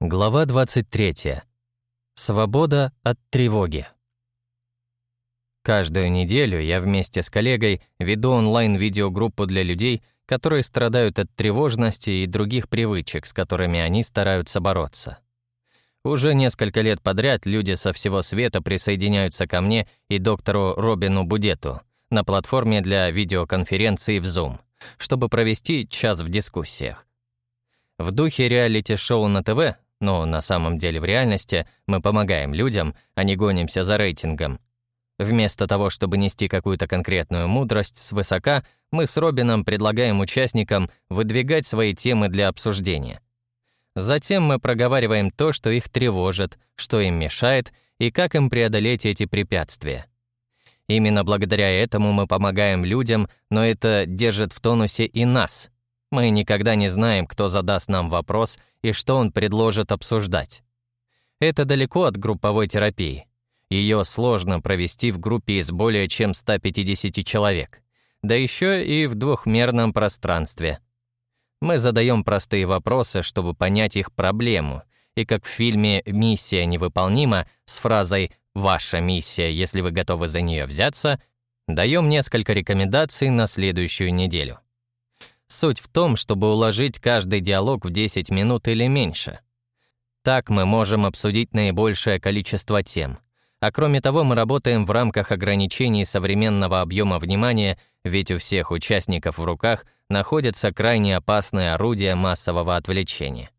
Глава 23. Свобода от тревоги. Каждую неделю я вместе с коллегой веду онлайн-видеогруппу для людей, которые страдают от тревожности и других привычек, с которыми они стараются бороться. Уже несколько лет подряд люди со всего света присоединяются ко мне и доктору Робину Будету на платформе для видеоконференции в Zoom, чтобы провести час в дискуссиях. В духе реалити-шоу на ТВ но на самом деле в реальности мы помогаем людям, а не гонимся за рейтингом. Вместо того, чтобы нести какую-то конкретную мудрость свысока, мы с Робином предлагаем участникам выдвигать свои темы для обсуждения. Затем мы проговариваем то, что их тревожит, что им мешает и как им преодолеть эти препятствия. Именно благодаря этому мы помогаем людям, но это держит в тонусе и нас — мы никогда не знаем, кто задаст нам вопрос и что он предложит обсуждать. Это далеко от групповой терапии. Ее сложно провести в группе из более чем 150 человек, да еще и в двухмерном пространстве. Мы задаем простые вопросы, чтобы понять их проблему, и как в фильме «Миссия невыполнима» с фразой «Ваша миссия, если вы готовы за нее взяться», даем несколько рекомендаций на следующую неделю. Суть в том, чтобы уложить каждый диалог в 10 минут или меньше. Так мы можем обсудить наибольшее количество тем. А кроме того, мы работаем в рамках ограничений современного объема внимания, ведь у всех участников в руках находятся крайне опасные орудия массового отвлечения.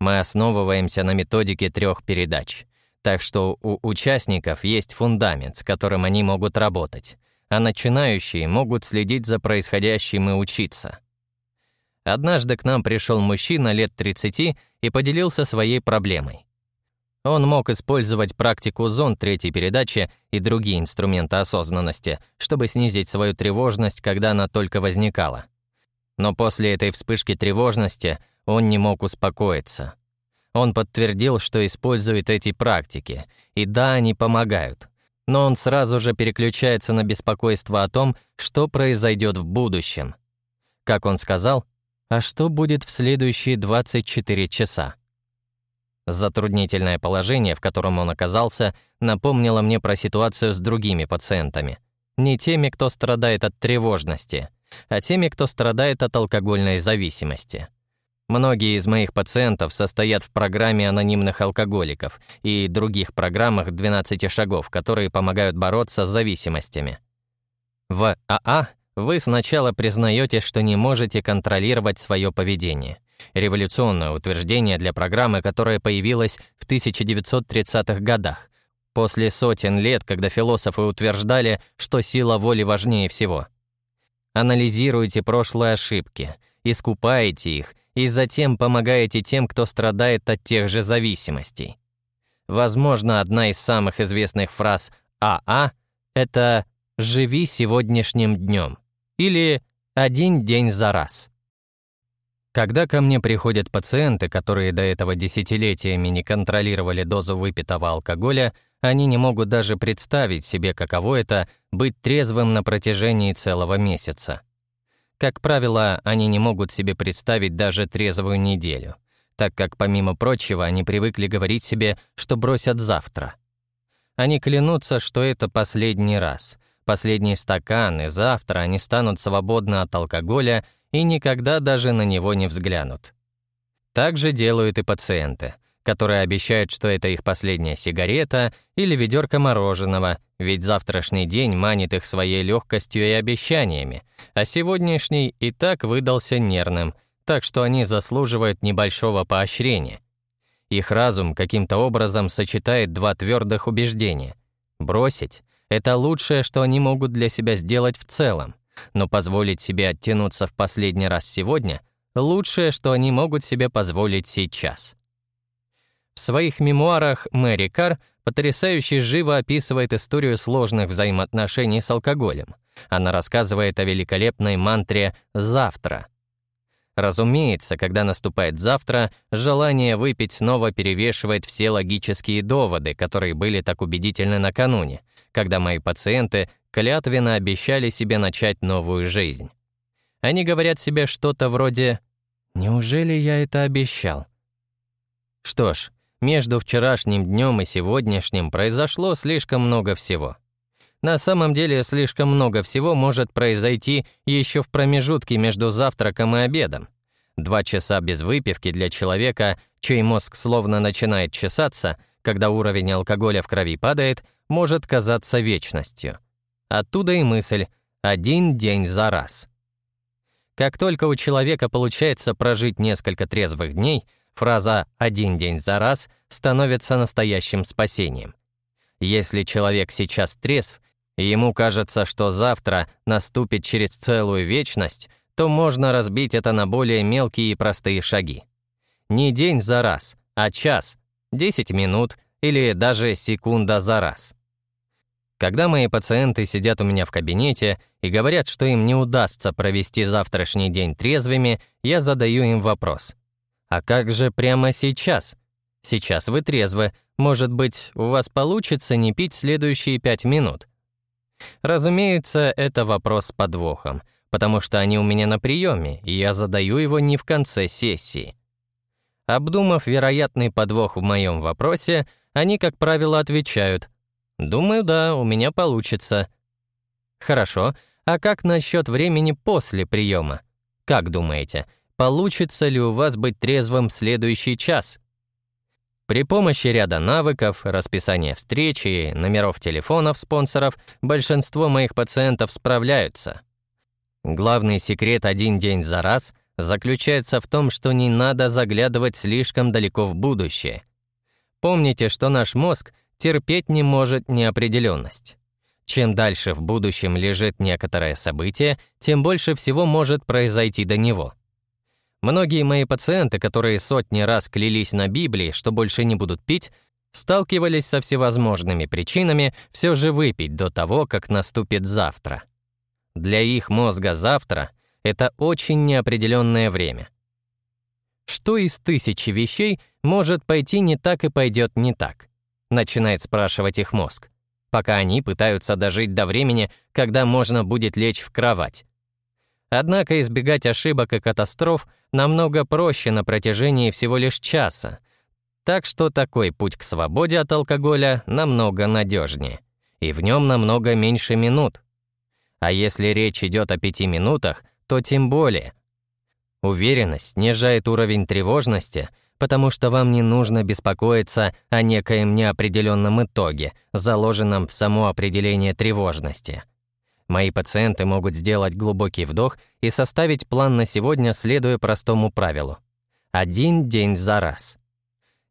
Мы основываемся на методике трех передач, так что у участников есть фундамент, с которым они могут работать, а начинающие могут следить за происходящим и учиться. Однажды к нам пришел мужчина лет 30 и поделился своей проблемой. Он мог использовать практику зон третьей передачи и другие инструменты осознанности, чтобы снизить свою тревожность, когда она только возникала. Но после этой вспышки тревожности он не мог успокоиться. Он подтвердил, что использует эти практики, и да, они помогают. Но он сразу же переключается на беспокойство о том, что произойдет в будущем. Как он сказал, а что будет в следующие 24 часа? Затруднительное положение, в котором он оказался, напомнило мне про ситуацию с другими пациентами. Не теми, кто страдает от тревожности, а теми, кто страдает от алкогольной зависимости. Многие из моих пациентов состоят в программе анонимных алкоголиков и других программах 12 шагов, которые помогают бороться с зависимостями. В АА вы сначала признаете, что не можете контролировать свое поведение. Революционное утверждение для программы, которая появилась в 1930-х годах, после сотен лет, когда философы утверждали, что сила воли важнее всего. Анализируйте прошлые ошибки, искупаете их и затем помогаете тем, кто страдает от тех же зависимостей. Возможно, одна из самых известных фраз АА — это «живи сегодняшним днем» или «один день за раз». Когда ко мне приходят пациенты, которые до этого десятилетиями не контролировали дозу выпитого алкоголя, они не могут даже представить себе, каково это быть трезвым на протяжении целого месяца. Как правило, они не могут себе представить даже трезвую неделю, так как, помимо прочего, они привыкли говорить себе, что бросят завтра. Они клянутся, что это последний раз, последний стакан, и завтра они станут свободны от алкоголя и никогда даже на него не взглянут. Так же делают и пациенты, которые обещают, что это их последняя сигарета или ведерко мороженого, ведь завтрашний день манит их своей легкостью и обещаниями, а сегодняшний и так выдался нервным, так что они заслуживают небольшого поощрения. Их разум каким-то образом сочетает два твердых убеждения — бросить это лучшее, что они могут для себя сделать в целом, но позволить себе оттянуться в последний раз сегодня — лучшее, что они могут себе позволить сейчас. В своих мемуарах Мэри Кар потрясающе живо описывает историю сложных взаимоотношений с алкоголем. Она рассказывает о великолепной мантре «завтра», Разумеется, когда наступает завтра, желание выпить снова перевешивает все логические доводы, которые были так убедительны накануне, когда мои пациенты клятвенно обещали себе начать новую жизнь. Они говорят себе что-то вроде «Неужели я это обещал?» Что ж, между вчерашним днем и сегодняшним произошло слишком много всего. На самом деле, слишком много всего может произойти еще в промежутке между завтраком и обедом. Два часа без выпивки для человека, чей мозг словно начинает чесаться, когда уровень алкоголя в крови падает, может казаться вечностью. Оттуда и мысль «один день за раз». Как только у человека получается прожить несколько трезвых дней, фраза «один день за раз» становится настоящим спасением. Если человек сейчас трезв, и ему кажется, что завтра наступит через целую вечность, то можно разбить это на более мелкие и простые шаги. Не день за раз, а час, 10 минут или даже секунда за раз. Когда мои пациенты сидят у меня в кабинете и говорят, что им не удастся провести завтрашний день трезвыми, я задаю им вопрос. «А как же прямо сейчас? Сейчас вы трезвы. Может быть, у вас получится не пить следующие пять минут?» Разумеется, это вопрос с подвохом, потому что они у меня на приеме, и я задаю его не в конце сессии. Обдумав вероятный подвох в моем вопросе, они, как правило, отвечают «Думаю, да, у меня получится». Хорошо, а как насчет времени после приема? Как думаете, получится ли у вас быть трезвым следующий час? При помощи ряда навыков, расписания встреч и номеров телефонов спонсоров большинство моих пациентов справляются. Главный секрет «один день за раз» заключается в том, что не надо заглядывать слишком далеко в будущее. Помните, что наш мозг терпеть не может неопределенность. Чем дальше в будущем лежит некоторое событие, тем больше всего может произойти до него. Многие мои пациенты, которые сотни раз клялись на Библии, что больше не будут пить, сталкивались со всевозможными причинами все же выпить до того, как наступит завтра. Для их мозга завтра — это очень неопределенное время. Что из тысячи вещей может пойти не так и пойдет не так? начинает спрашивать их мозг, пока они пытаются дожить до времени, когда можно будет лечь в кровать. Однако избегать ошибок и катастроф намного проще на протяжении всего лишь часа, так что такой путь к свободе от алкоголя намного надежнее, и в нем намного меньше минут. А если речь идет о пяти минутах, то тем более. Уверенность снижает уровень тревожности — потому что вам не нужно беспокоиться о некоем неопределенном итоге, заложенном в само определение тревожности. Мои пациенты могут сделать глубокий вдох и составить план на сегодня, следуя простому правилу. Один день за раз.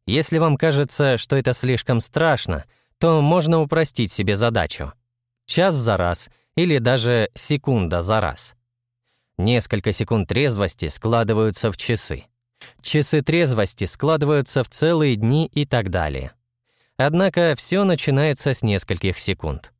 Если вам кажется, что это слишком страшно, то можно упростить себе задачу. Час за раз или даже секунда за раз. Несколько секунд трезвости складываются в часы. Часы трезвости складываются в целые дни и так далее. Однако все начинается с нескольких секунд.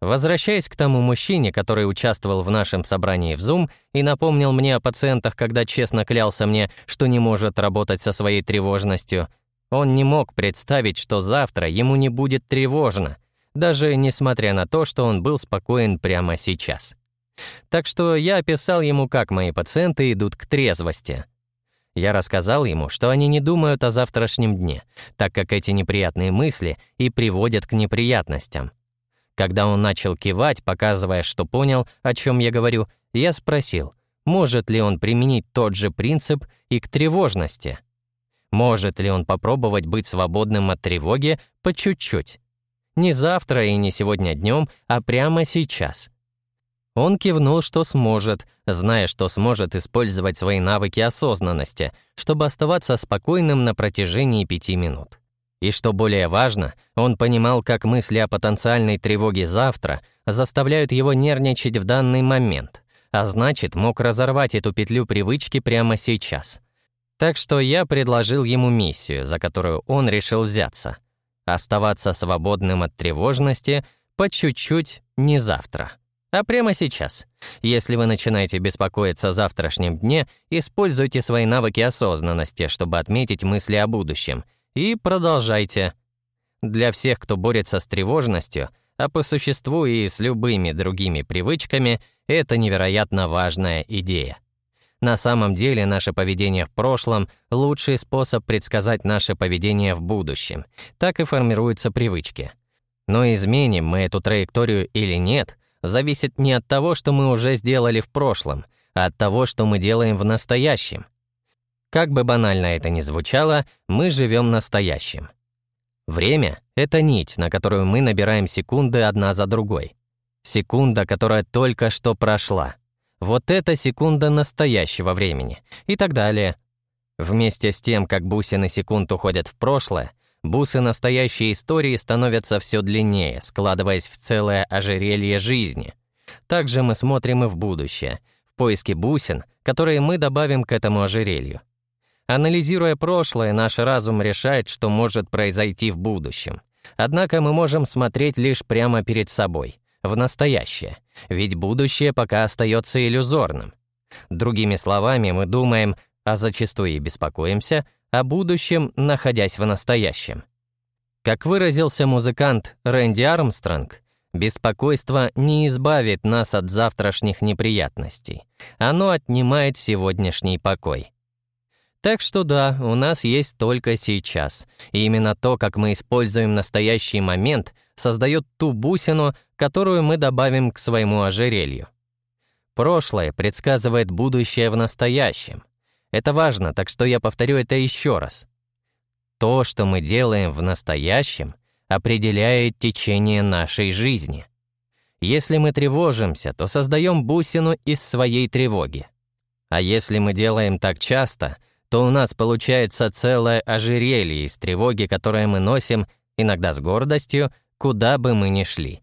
Возвращаясь к тому мужчине, который участвовал в нашем собрании в Zoom и напомнил мне о пациентах, когда честно клялся мне, что не может работать со своей тревожностью, он не мог представить, что завтра ему не будет тревожно, даже несмотря на то, что он был спокоен прямо сейчас. Так что я описал ему, как мои пациенты идут к трезвости. Я рассказал ему, что они не думают о завтрашнем дне, так как эти неприятные мысли и приводят к неприятностям. Когда он начал кивать, показывая, что понял, о чем я говорю, я спросил, может ли он применить тот же принцип и к тревожности. Может ли он попробовать быть свободным от тревоги по чуть-чуть? Не завтра и не сегодня днем, а прямо сейчас. Он кивнул, что сможет, зная, что сможет использовать свои навыки осознанности, чтобы оставаться спокойным на протяжении пяти минут. И что более важно, он понимал, как мысли о потенциальной тревоге завтра заставляют его нервничать в данный момент, а значит, мог разорвать эту петлю привычки прямо сейчас. Так что я предложил ему миссию, за которую он решил взяться. Оставаться свободным от тревожности по чуть-чуть не завтра. А прямо сейчас. Если вы начинаете беспокоиться о завтрашнем дне, используйте свои навыки осознанности, чтобы отметить мысли о будущем. И продолжайте. Для всех, кто борется с тревожностью, а по существу и с любыми другими привычками, это невероятно важная идея. На самом деле наше поведение в прошлом — лучший способ предсказать наше поведение в будущем. Так и формируются привычки. Но изменим мы эту траекторию или нет, зависит не от того, что мы уже сделали в прошлом, а от того, что мы делаем в настоящем. Как бы банально это ни звучало, мы живем настоящим. Время — это нить, на которую мы набираем секунды одна за другой. Секунда, которая только что прошла. Вот это секунда настоящего времени. И так далее. Вместе с тем, как бусины секунд уходят в прошлое, бусы настоящей истории становятся все длиннее, складываясь в целое ожерелье жизни. Также мы смотрим и в будущее, в поиске бусин, которые мы добавим к этому ожерелью. Анализируя прошлое, наш разум решает, что может произойти в будущем. Однако мы можем смотреть лишь прямо перед собой в настоящее, ведь будущее пока остается иллюзорным. Другими словами, мы думаем, а зачастую и беспокоимся, о будущем, находясь в настоящем. Как выразился музыкант Рэнди Армстронг, беспокойство не избавит нас от завтрашних неприятностей, оно отнимает сегодняшний покой. Так что да, у нас есть только сейчас. И именно то, как мы используем настоящий момент, создает ту бусину, которую мы добавим к своему ожерелью. Прошлое предсказывает будущее в настоящем. Это важно, так что я повторю это еще раз. То, что мы делаем в настоящем, определяет течение нашей жизни. Если мы тревожимся, то создаем бусину из своей тревоги. А если мы делаем так часто — то у нас получается целое ожерелье из тревоги, которое мы носим, иногда с гордостью, куда бы мы ни шли.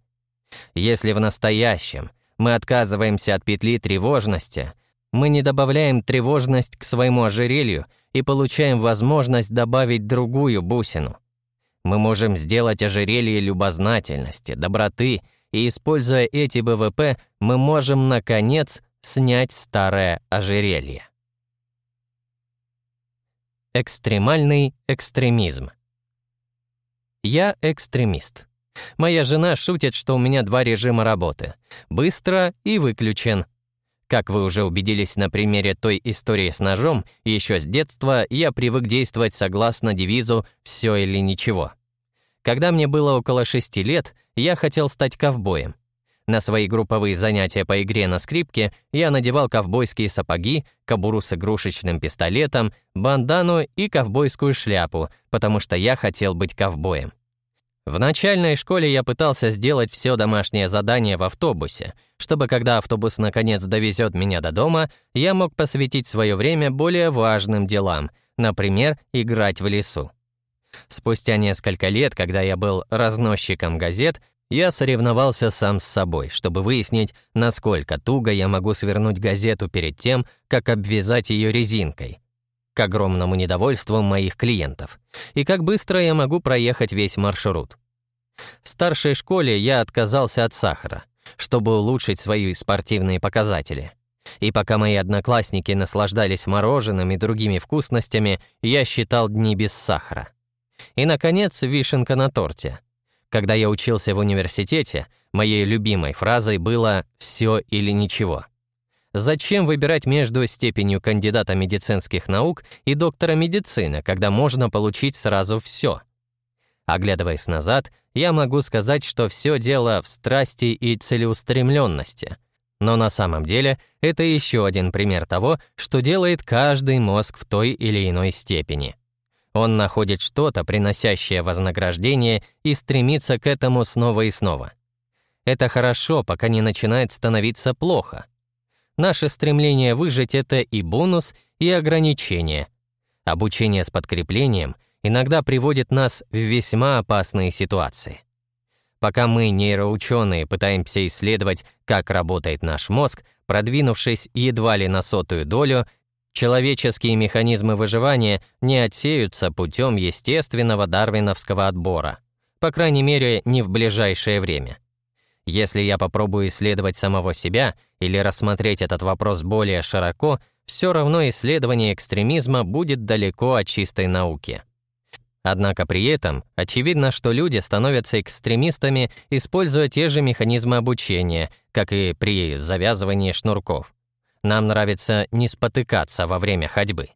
Если в настоящем мы отказываемся от петли тревожности, мы не добавляем тревожность к своему ожерелью и получаем возможность добавить другую бусину. Мы можем сделать ожерелье любознательности, доброты, и, используя эти БВП, мы можем, наконец, снять старое ожерелье. Экстремальный экстремизм. Я экстремист. Моя жена шутит, что у меня два режима работы — быстро и выключен. Как вы уже убедились на примере той истории с ножом, еще с детства я привык действовать согласно девизу «все или ничего». Когда мне было около шести лет, я хотел стать ковбоем — на свои групповые занятия по игре на скрипке я надевал ковбойские сапоги, кобуру с игрушечным пистолетом, бандану и ковбойскую шляпу, потому что я хотел быть ковбоем. В начальной школе я пытался сделать все домашнее задание в автобусе, чтобы когда автобус наконец довезет меня до дома, я мог посвятить свое время более важным делам, например, играть в лесу. Спустя несколько лет, когда я был разносчиком газет, я соревновался сам с собой, чтобы выяснить, насколько туго я могу свернуть газету перед тем, как обвязать ее резинкой, к огромному недовольству моих клиентов, и как быстро я могу проехать весь маршрут. В старшей школе я отказался от сахара, чтобы улучшить свои спортивные показатели. И пока мои одноклассники наслаждались мороженым и другими вкусностями, я считал дни без сахара. И, наконец, вишенка на торте — когда я учился в университете, моей любимой фразой было «все или ничего». Зачем выбирать между степенью кандидата медицинских наук и доктора медицины, когда можно получить сразу все? Оглядываясь назад, я могу сказать, что все дело в страсти и целеустремленности. Но на самом деле это еще один пример того, что делает каждый мозг в той или иной степени. Он находит что-то, приносящее вознаграждение, и стремится к этому снова и снова. Это хорошо, пока не начинает становиться плохо. Наше стремление выжить — это и бонус, и ограничение. Обучение с подкреплением иногда приводит нас в весьма опасные ситуации. Пока мы, нейроученые, пытаемся исследовать, как работает наш мозг, продвинувшись едва ли на сотую долю, Человеческие механизмы выживания не отсеются путем естественного дарвиновского отбора, по крайней мере, не в ближайшее время. Если я попробую исследовать самого себя или рассмотреть этот вопрос более широко, все равно исследование экстремизма будет далеко от чистой науки. Однако при этом очевидно, что люди становятся экстремистами, используя те же механизмы обучения, как и при завязывании шнурков. Нам нравится не спотыкаться во время ходьбы.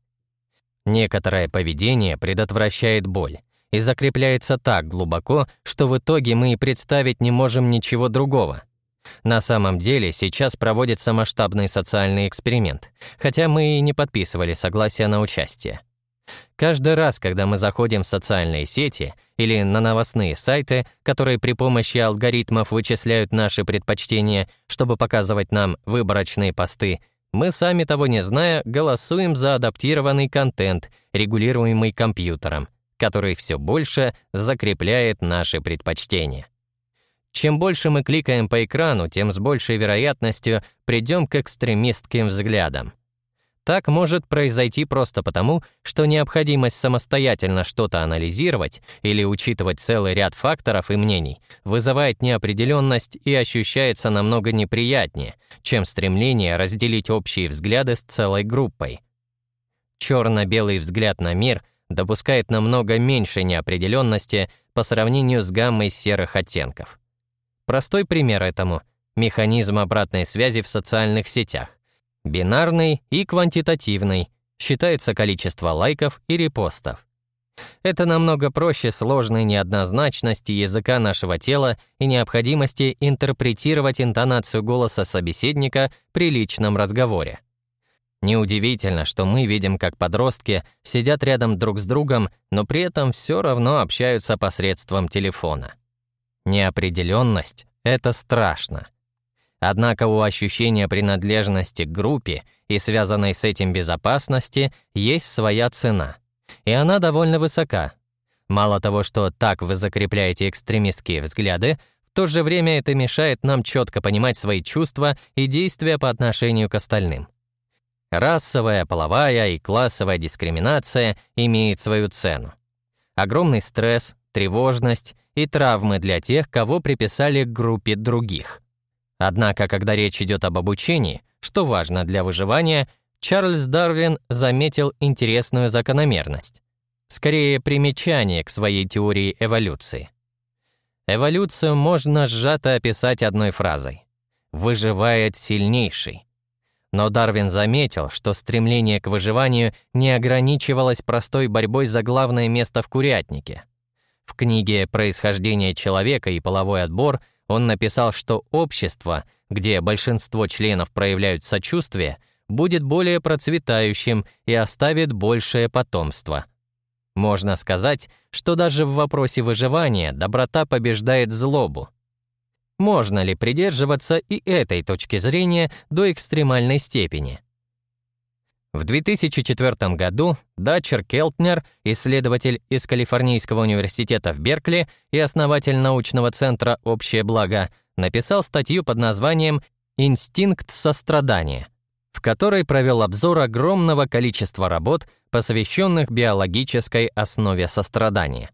Некоторое поведение предотвращает боль и закрепляется так глубоко, что в итоге мы и представить не можем ничего другого. На самом деле сейчас проводится масштабный социальный эксперимент, хотя мы и не подписывали согласие на участие. Каждый раз, когда мы заходим в социальные сети или на новостные сайты, которые при помощи алгоритмов вычисляют наши предпочтения, чтобы показывать нам выборочные посты, мы сами того не зная голосуем за адаптированный контент, регулируемый компьютером, который все больше закрепляет наши предпочтения. Чем больше мы кликаем по экрану, тем с большей вероятностью придем к экстремистским взглядам. Так может произойти просто потому, что необходимость самостоятельно что-то анализировать или учитывать целый ряд факторов и мнений вызывает неопределенность и ощущается намного неприятнее, чем стремление разделить общие взгляды с целой группой. Черно-белый взгляд на мир допускает намного меньше неопределенности по сравнению с гаммой серых оттенков. Простой пример этому — механизм обратной связи в социальных сетях. Бинарный и квантитативный. Считается количество лайков и репостов. Это намного проще сложной неоднозначности языка нашего тела и необходимости интерпретировать интонацию голоса собеседника при личном разговоре. Неудивительно, что мы видим, как подростки сидят рядом друг с другом, но при этом все равно общаются посредством телефона. Неопределенность — это страшно. Однако у ощущения принадлежности к группе и связанной с этим безопасности есть своя цена. И она довольно высока. Мало того, что так вы закрепляете экстремистские взгляды, в то же время это мешает нам четко понимать свои чувства и действия по отношению к остальным. Расовая, половая и классовая дискриминация имеет свою цену. Огромный стресс, тревожность и травмы для тех, кого приписали к группе других. Однако, когда речь идет об обучении, что важно для выживания, Чарльз Дарвин заметил интересную закономерность. Скорее, примечание к своей теории эволюции. Эволюцию можно сжато описать одной фразой. «Выживает сильнейший». Но Дарвин заметил, что стремление к выживанию не ограничивалось простой борьбой за главное место в курятнике. В книге «Происхождение человека и половой отбор» Он написал, что общество, где большинство членов проявляют сочувствие, будет более процветающим и оставит большее потомство. Можно сказать, что даже в вопросе выживания доброта побеждает злобу. Можно ли придерживаться и этой точки зрения до экстремальной степени? В 2004 году Датчер Келтнер, исследователь из Калифорнийского университета в Беркли и основатель научного центра «Общее благо», написал статью под названием «Инстинкт сострадания», в которой провел обзор огромного количества работ, посвященных биологической основе сострадания.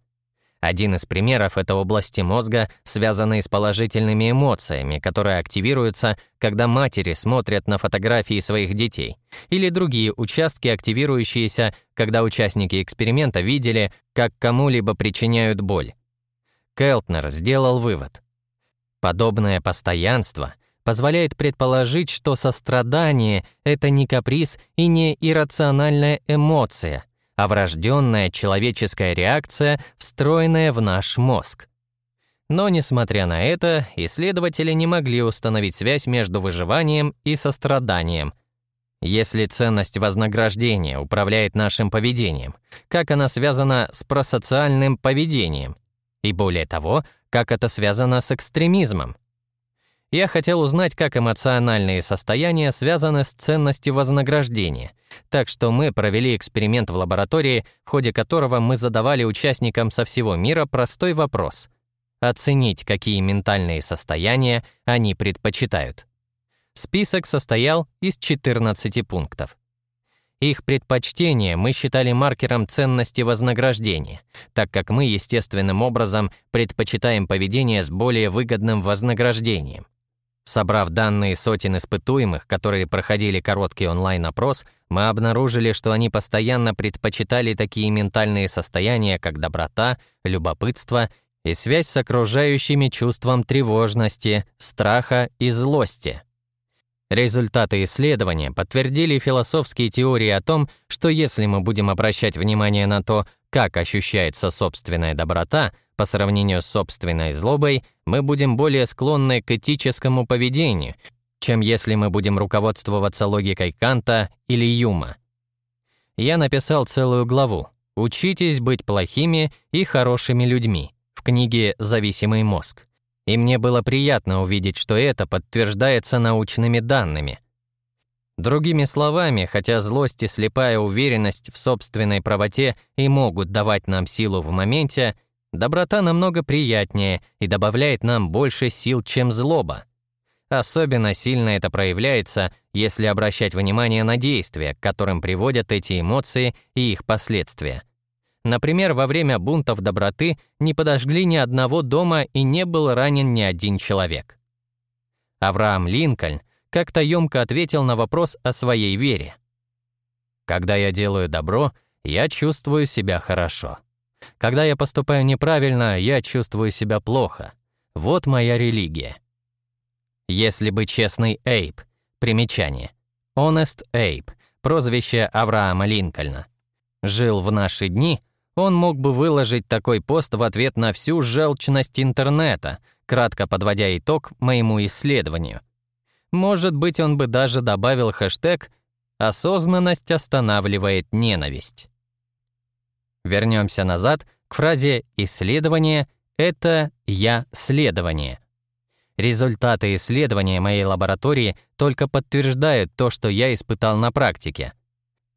Один из примеров — это области мозга, связанные с положительными эмоциями, которые активируются, когда матери смотрят на фотографии своих детей, или другие участки, активирующиеся, когда участники эксперимента видели, как кому-либо причиняют боль. Келтнер сделал вывод. Подобное постоянство позволяет предположить, что сострадание — это не каприз и не иррациональная эмоция — а врожденная человеческая реакция, встроенная в наш мозг. Но, несмотря на это, исследователи не могли установить связь между выживанием и состраданием. Если ценность вознаграждения управляет нашим поведением, как она связана с просоциальным поведением? И более того, как это связано с экстремизмом? Я хотел узнать, как эмоциональные состояния связаны с ценностью вознаграждения, так что мы провели эксперимент в лаборатории, в ходе которого мы задавали участникам со всего мира простой вопрос — оценить, какие ментальные состояния они предпочитают. Список состоял из 14 пунктов. Их предпочтения мы считали маркером ценности вознаграждения, так как мы естественным образом предпочитаем поведение с более выгодным вознаграждением. Собрав данные сотен испытуемых, которые проходили короткий онлайн-опрос, мы обнаружили, что они постоянно предпочитали такие ментальные состояния, как доброта, любопытство и связь с окружающими чувством тревожности, страха и злости. Результаты исследования подтвердили философские теории о том, что если мы будем обращать внимание на то, как ощущается собственная доброта по сравнению с собственной злобой, мы будем более склонны к этическому поведению, чем если мы будем руководствоваться логикой Канта или Юма. Я написал целую главу «Учитесь быть плохими и хорошими людьми» в книге «Зависимый мозг». И мне было приятно увидеть, что это подтверждается научными данными. Другими словами, хотя злость и слепая уверенность в собственной правоте и могут давать нам силу в моменте, доброта намного приятнее и добавляет нам больше сил, чем злоба. Особенно сильно это проявляется, если обращать внимание на действия, к которым приводят эти эмоции и их последствия. Например, во время бунтов доброты не подожгли ни одного дома и не был ранен ни один человек. Авраам Линкольн как-то ёмко ответил на вопрос о своей вере. «Когда я делаю добро, я чувствую себя хорошо. Когда я поступаю неправильно, я чувствую себя плохо. Вот моя религия». Если бы честный Эйб. Примечание. Honest Эйб. Прозвище Авраама Линкольна. Жил в наши дни, он мог бы выложить такой пост в ответ на всю желчность интернета, кратко подводя итог моему исследованию. Может быть, он бы даже добавил хэштег «Осознанность останавливает ненависть». Вернемся назад к фразе «исследование» — это «я-следование». Результаты исследования моей лаборатории только подтверждают то, что я испытал на практике.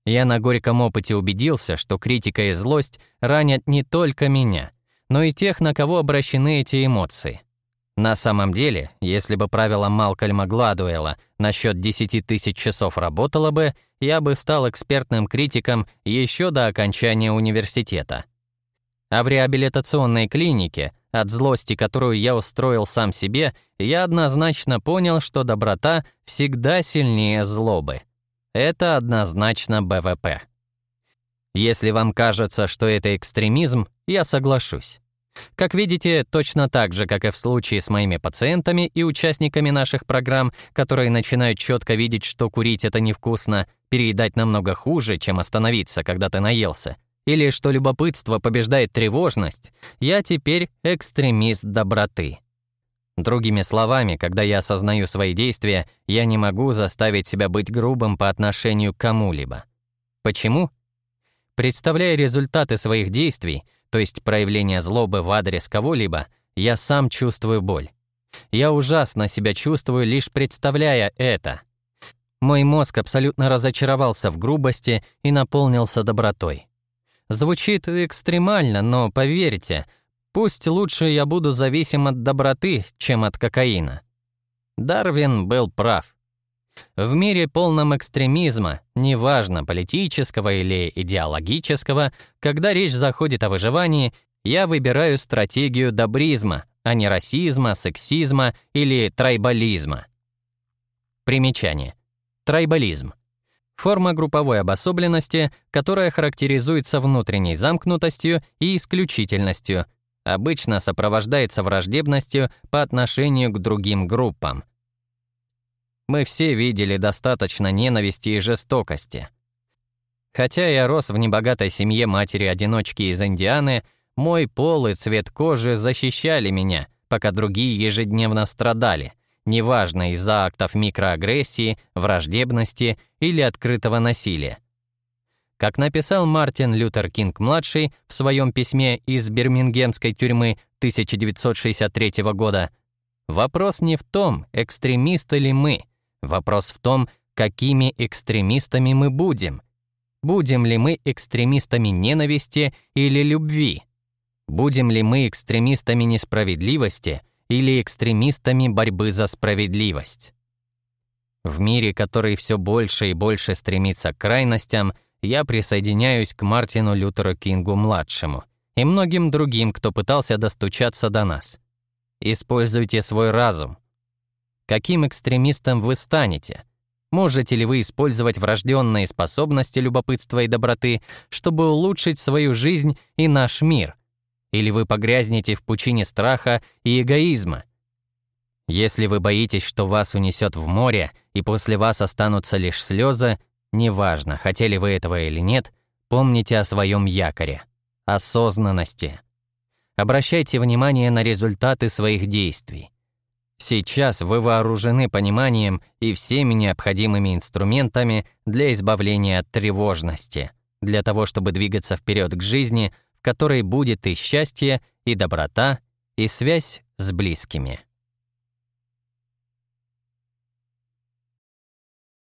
Я на горьком опыте убедился, что критика и злость ранят не только меня, но и тех, на кого обращены эти эмоции. На самом деле, если бы правило Малкольма Гладуэлла насчет 10 тысяч часов работало бы, я бы стал экспертным критиком еще до окончания университета. А в реабилитационной клинике, от злости, которую я устроил сам себе, я однозначно понял, что доброта всегда сильнее злобы. Это однозначно БВП. Если вам кажется, что это экстремизм, я соглашусь. Как видите, точно так же, как и в случае с моими пациентами и участниками наших программ, которые начинают четко видеть, что курить это невкусно, переедать намного хуже, чем остановиться, когда ты наелся, или что любопытство побеждает тревожность, я теперь экстремист доброты. Другими словами, когда я осознаю свои действия, я не могу заставить себя быть грубым по отношению к кому-либо. Почему? Представляя результаты своих действий, то есть проявление злобы в адрес кого-либо, я сам чувствую боль. Я ужасно себя чувствую, лишь представляя это. Мой мозг абсолютно разочаровался в грубости и наполнился добротой. Звучит экстремально, но поверьте — Пусть лучше я буду зависим от доброты, чем от кокаина. Дарвин был прав. В мире полном экстремизма, неважно политического или идеологического, когда речь заходит о выживании, я выбираю стратегию добризма, а не расизма, сексизма или трайбализма. Примечание. Трайбализм. Форма групповой обособленности, которая характеризуется внутренней замкнутостью и исключительностью, обычно сопровождается враждебностью по отношению к другим группам. Мы все видели достаточно ненависти и жестокости. Хотя я рос в небогатой семье матери-одиночки из Индианы, мой пол и цвет кожи защищали меня, пока другие ежедневно страдали, неважно из-за актов микроагрессии, враждебности или открытого насилия. Как написал Мартин Лютер Кинг-младший в своем письме из Бирмингемской тюрьмы 1963 года, вопрос не в том, экстремисты ли мы, вопрос в том, какими экстремистами мы будем. Будем ли мы экстремистами ненависти или любви? Будем ли мы экстремистами несправедливости или экстремистами борьбы за справедливость? В мире, который все больше и больше стремится к крайностям, я присоединяюсь к Мартину Лютеру Кингу-младшему и многим другим, кто пытался достучаться до нас. Используйте свой разум. Каким экстремистом вы станете? Можете ли вы использовать врожденные способности любопытства и доброты, чтобы улучшить свою жизнь и наш мир? Или вы погрязнете в пучине страха и эгоизма? Если вы боитесь, что вас унесет в море, и после вас останутся лишь слезы, неважно, хотели вы этого или нет, помните о своем якоре — осознанности. Обращайте внимание на результаты своих действий. Сейчас вы вооружены пониманием и всеми необходимыми инструментами для избавления от тревожности, для того, чтобы двигаться вперед к жизни, в которой будет и счастье, и доброта, и связь с близкими.